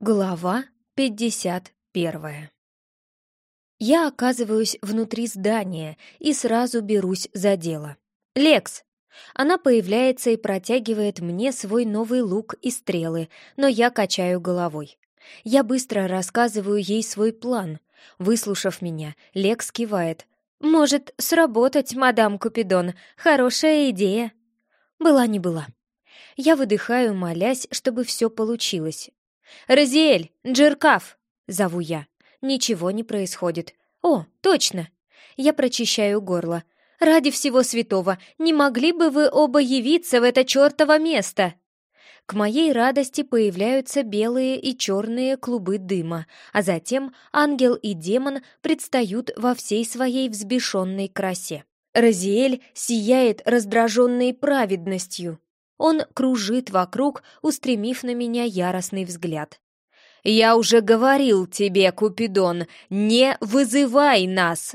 Глава 51 Я оказываюсь внутри здания и сразу берусь за дело. «Лекс!» Она появляется и протягивает мне свой новый лук и стрелы, но я качаю головой. Я быстро рассказываю ей свой план. Выслушав меня, Лекс кивает. «Может сработать, мадам Купидон. Хорошая идея». Была не была. Я выдыхаю, молясь, чтобы все получилось. «Розиэль! Джеркаф!» — зову я. Ничего не происходит. «О, точно!» Я прочищаю горло. «Ради всего святого, не могли бы вы оба явиться в это чертово место?» К моей радости появляются белые и черные клубы дыма, а затем ангел и демон предстают во всей своей взбешенной красе. Розиэль сияет раздраженной праведностью. Он кружит вокруг, устремив на меня яростный взгляд. «Я уже говорил тебе, Купидон, не вызывай нас!»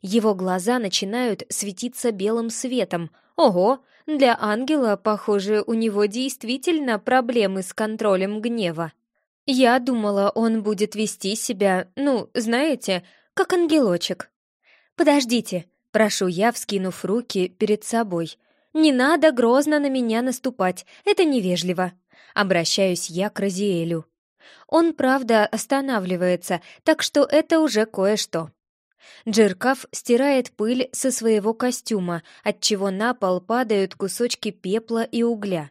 Его глаза начинают светиться белым светом. Ого, для ангела, похоже, у него действительно проблемы с контролем гнева. Я думала, он будет вести себя, ну, знаете, как ангелочек. «Подождите», — прошу я, вскинув руки перед собой. «Не надо грозно на меня наступать, это невежливо». Обращаюсь я к Розиэлю. Он, правда, останавливается, так что это уже кое-что. Джеркаф стирает пыль со своего костюма, отчего на пол падают кусочки пепла и угля.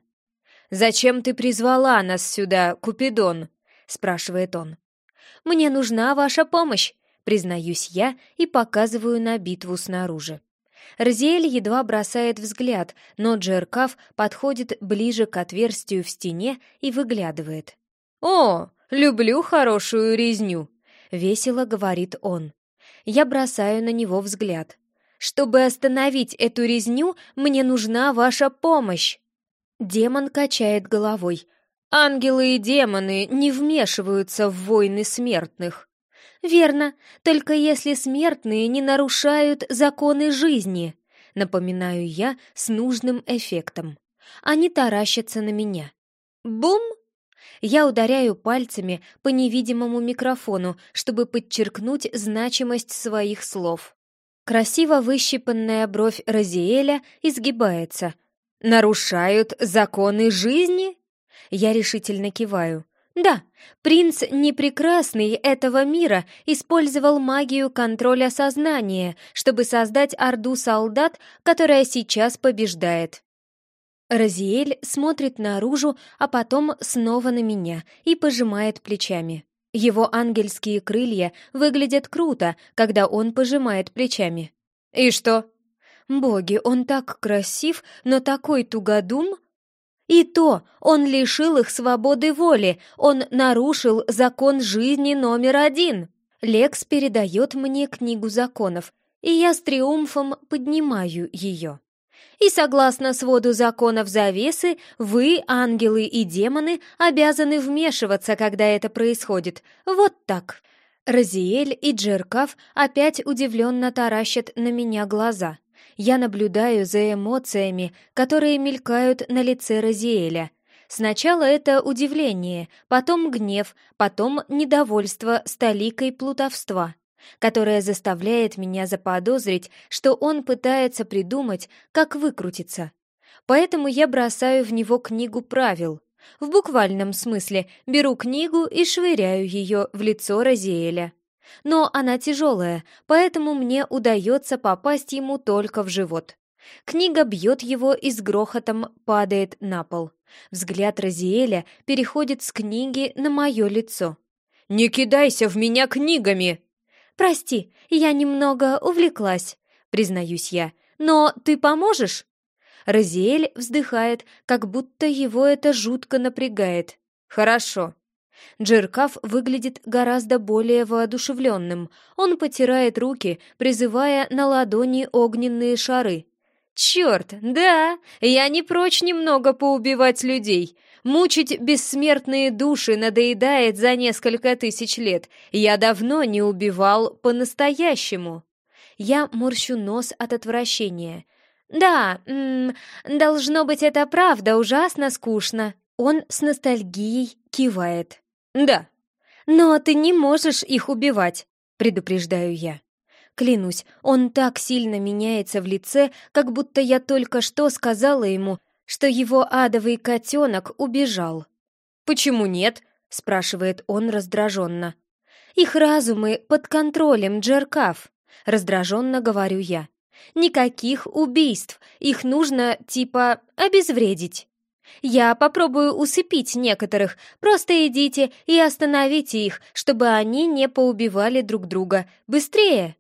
«Зачем ты призвала нас сюда, Купидон?» — спрашивает он. «Мне нужна ваша помощь», — признаюсь я и показываю на битву снаружи. Розиэль едва бросает взгляд, но Джеркаф подходит ближе к отверстию в стене и выглядывает. «О, люблю хорошую резню!» — весело говорит он. Я бросаю на него взгляд. «Чтобы остановить эту резню, мне нужна ваша помощь!» Демон качает головой. «Ангелы и демоны не вмешиваются в войны смертных. «Верно, только если смертные не нарушают законы жизни», напоминаю я с нужным эффектом. Они таращатся на меня. Бум! Я ударяю пальцами по невидимому микрофону, чтобы подчеркнуть значимость своих слов. Красиво выщипанная бровь Розиэля изгибается. «Нарушают законы жизни?» Я решительно киваю. Да, принц непрекрасный этого мира использовал магию контроля сознания, чтобы создать орду солдат, которая сейчас побеждает. Розиэль смотрит наружу, а потом снова на меня и пожимает плечами. Его ангельские крылья выглядят круто, когда он пожимает плечами. «И что?» «Боги, он так красив, но такой тугодум!» И то он лишил их свободы воли, он нарушил закон жизни номер один. Лекс передает мне книгу законов, и я с триумфом поднимаю ее. И согласно своду законов завесы, вы, ангелы и демоны, обязаны вмешиваться, когда это происходит. Вот так. Розиэль и Джеркав опять удивленно таращат на меня глаза я наблюдаю за эмоциями, которые мелькают на лице Розиэля. Сначала это удивление, потом гнев, потом недовольство столикой плутовства, которое заставляет меня заподозрить, что он пытается придумать, как выкрутиться. Поэтому я бросаю в него книгу правил. В буквальном смысле беру книгу и швыряю ее в лицо Розиэля но она тяжелая, поэтому мне удается попасть ему только в живот. Книга бьет его и с грохотом падает на пол. Взгляд Розиэля переходит с книги на мое лицо. «Не кидайся в меня книгами!» «Прости, я немного увлеклась», — признаюсь я. «Но ты поможешь?» Розиэль вздыхает, как будто его это жутко напрягает. «Хорошо», Джеркаф выглядит гораздо более воодушевленным. Он потирает руки, призывая на ладони огненные шары. «Черт, да, я не прочь немного поубивать людей. Мучить бессмертные души надоедает за несколько тысяч лет. Я давно не убивал по-настоящему». Я морщу нос от отвращения. «Да, м -м, должно быть, это правда ужасно скучно». Он с ностальгией кивает. «Да». «Но ты не можешь их убивать», — предупреждаю я. Клянусь, он так сильно меняется в лице, как будто я только что сказала ему, что его адовый котенок убежал. «Почему нет?» — спрашивает он раздраженно. «Их разумы под контролем, Джеркаф», — раздраженно говорю я. «Никаких убийств, их нужно, типа, обезвредить». Я попробую усыпить некоторых, просто идите и остановите их, чтобы они не поубивали друг друга. Быстрее!»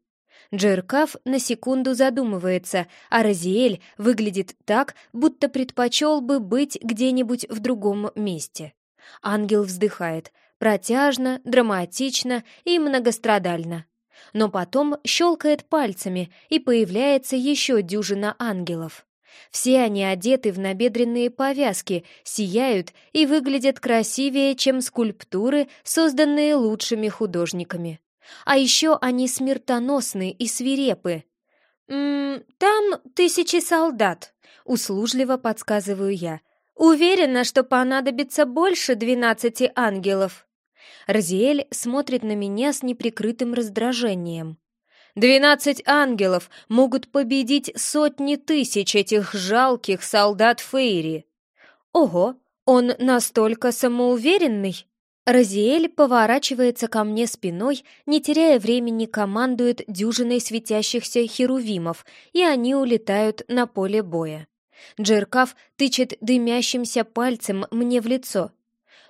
Джеркаф на секунду задумывается, а Розиэль выглядит так, будто предпочел бы быть где-нибудь в другом месте. Ангел вздыхает, протяжно, драматично и многострадально. Но потом щелкает пальцами, и появляется еще дюжина ангелов. Все они одеты в набедренные повязки, сияют и выглядят красивее, чем скульптуры, созданные лучшими художниками. А еще они смертоносны и свирепы. «М -м, «Там тысячи солдат», — услужливо подсказываю я. «Уверена, что понадобится больше двенадцати ангелов». Розиэль смотрит на меня с неприкрытым раздражением. Двенадцать ангелов могут победить сотни тысяч этих жалких солдат Фейри. Ого, он настолько самоуверенный? Розиэль поворачивается ко мне спиной, не теряя времени командует дюжиной светящихся херувимов, и они улетают на поле боя. Джеркав тычет дымящимся пальцем мне в лицо.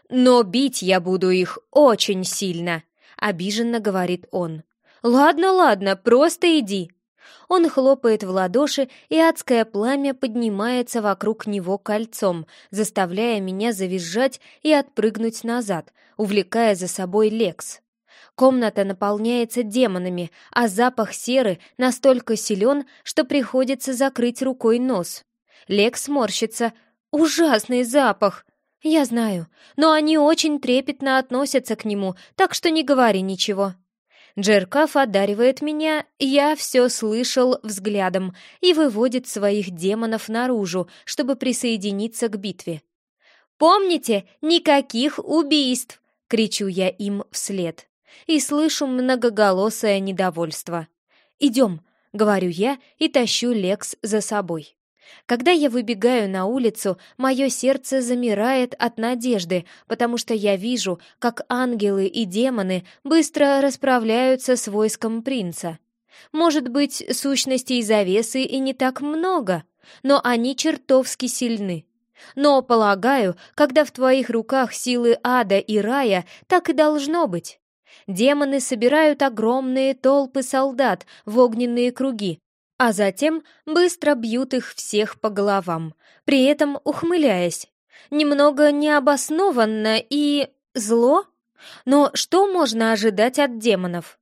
«Но бить я буду их очень сильно», — обиженно говорит он. «Ладно, ладно, просто иди». Он хлопает в ладоши, и адское пламя поднимается вокруг него кольцом, заставляя меня завизжать и отпрыгнуть назад, увлекая за собой Лекс. Комната наполняется демонами, а запах серы настолько силен, что приходится закрыть рукой нос. Лекс морщится. «Ужасный запах!» «Я знаю, но они очень трепетно относятся к нему, так что не говори ничего». Джеркаф одаривает меня, я все слышал взглядом и выводит своих демонов наружу, чтобы присоединиться к битве. «Помните, никаких убийств!» — кричу я им вслед. И слышу многоголосое недовольство. «Идем!» — говорю я и тащу Лекс за собой. Когда я выбегаю на улицу, мое сердце замирает от надежды, потому что я вижу, как ангелы и демоны быстро расправляются с войском принца. Может быть, сущностей завесы и не так много, но они чертовски сильны. Но, полагаю, когда в твоих руках силы ада и рая, так и должно быть. Демоны собирают огромные толпы солдат в огненные круги, а затем быстро бьют их всех по головам, при этом ухмыляясь. Немного необоснованно и... зло? Но что можно ожидать от демонов?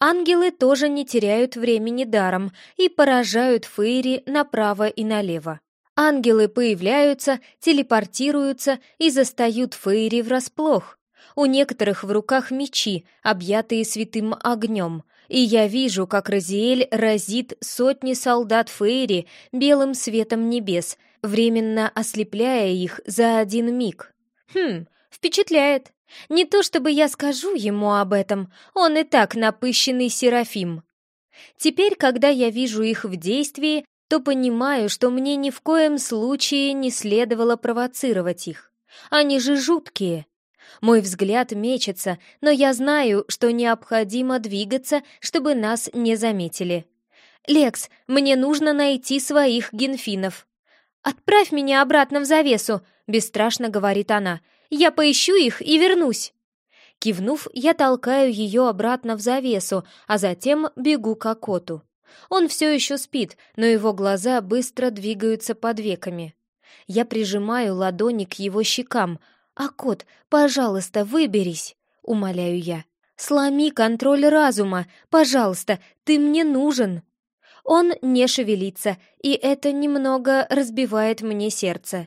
Ангелы тоже не теряют времени даром и поражают Фейри направо и налево. Ангелы появляются, телепортируются и застают Фейри врасплох. У некоторых в руках мечи, объятые святым огнем, и я вижу, как Розиэль разит сотни солдат Фейри белым светом небес, временно ослепляя их за один миг. Хм, впечатляет. Не то чтобы я скажу ему об этом, он и так напыщенный Серафим. Теперь, когда я вижу их в действии, то понимаю, что мне ни в коем случае не следовало провоцировать их. Они же жуткие, мой взгляд мечется, но я знаю, что необходимо двигаться, чтобы нас не заметили. «Лекс, мне нужно найти своих генфинов». «Отправь меня обратно в завесу», — бесстрашно говорит она. «Я поищу их и вернусь». Кивнув, я толкаю ее обратно в завесу, а затем бегу к Акоту. Он все еще спит, но его глаза быстро двигаются под веками. Я прижимаю ладони к его щекам, «А кот, пожалуйста, выберись!» — умоляю я. «Сломи контроль разума! Пожалуйста, ты мне нужен!» Он не шевелится, и это немного разбивает мне сердце.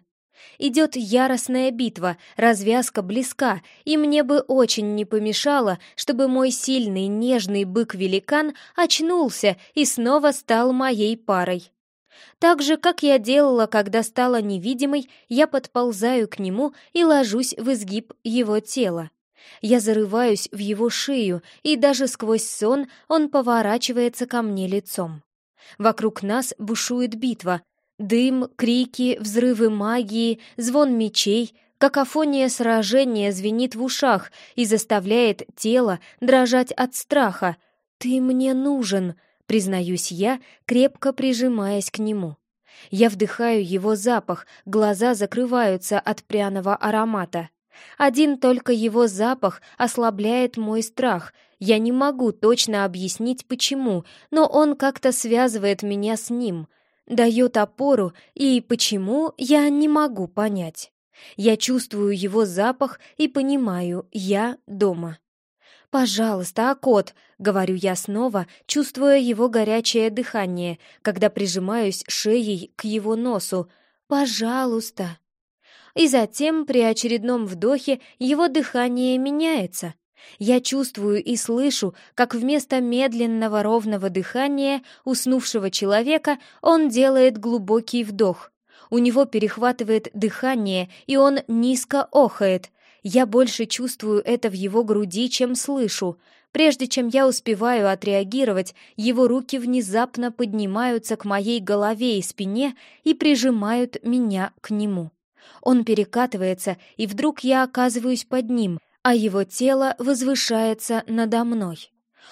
Идет яростная битва, развязка близка, и мне бы очень не помешало, чтобы мой сильный нежный бык-великан очнулся и снова стал моей парой. Так же, как я делала, когда стала невидимой, я подползаю к нему и ложусь в изгиб его тела. Я зарываюсь в его шею, и даже сквозь сон он поворачивается ко мне лицом. Вокруг нас бушует битва. Дым, крики, взрывы магии, звон мечей, какофония сражения звенит в ушах и заставляет тело дрожать от страха. «Ты мне нужен», — признаюсь я, крепко прижимаясь к нему. Я вдыхаю его запах, глаза закрываются от пряного аромата. Один только его запах ослабляет мой страх. Я не могу точно объяснить, почему, но он как-то связывает меня с ним, дает опору, и почему я не могу понять. Я чувствую его запах и понимаю, я дома. «Пожалуйста, Акот», — говорю я снова, чувствуя его горячее дыхание, когда прижимаюсь шеей к его носу. «Пожалуйста». И затем при очередном вдохе его дыхание меняется. Я чувствую и слышу, как вместо медленного ровного дыхания уснувшего человека он делает глубокий вдох. У него перехватывает дыхание, и он низко охает — я больше чувствую это в его груди, чем слышу. Прежде чем я успеваю отреагировать, его руки внезапно поднимаются к моей голове и спине и прижимают меня к нему. Он перекатывается, и вдруг я оказываюсь под ним, а его тело возвышается надо мной.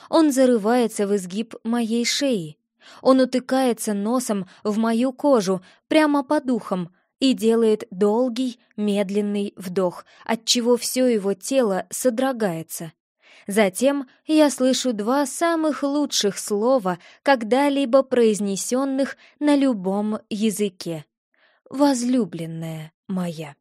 Он зарывается в изгиб моей шеи. Он утыкается носом в мою кожу, прямо по духам, и делает долгий, медленный вдох, отчего все его тело содрогается. Затем я слышу два самых лучших слова, когда-либо произнесенных на любом языке. «Возлюбленная моя».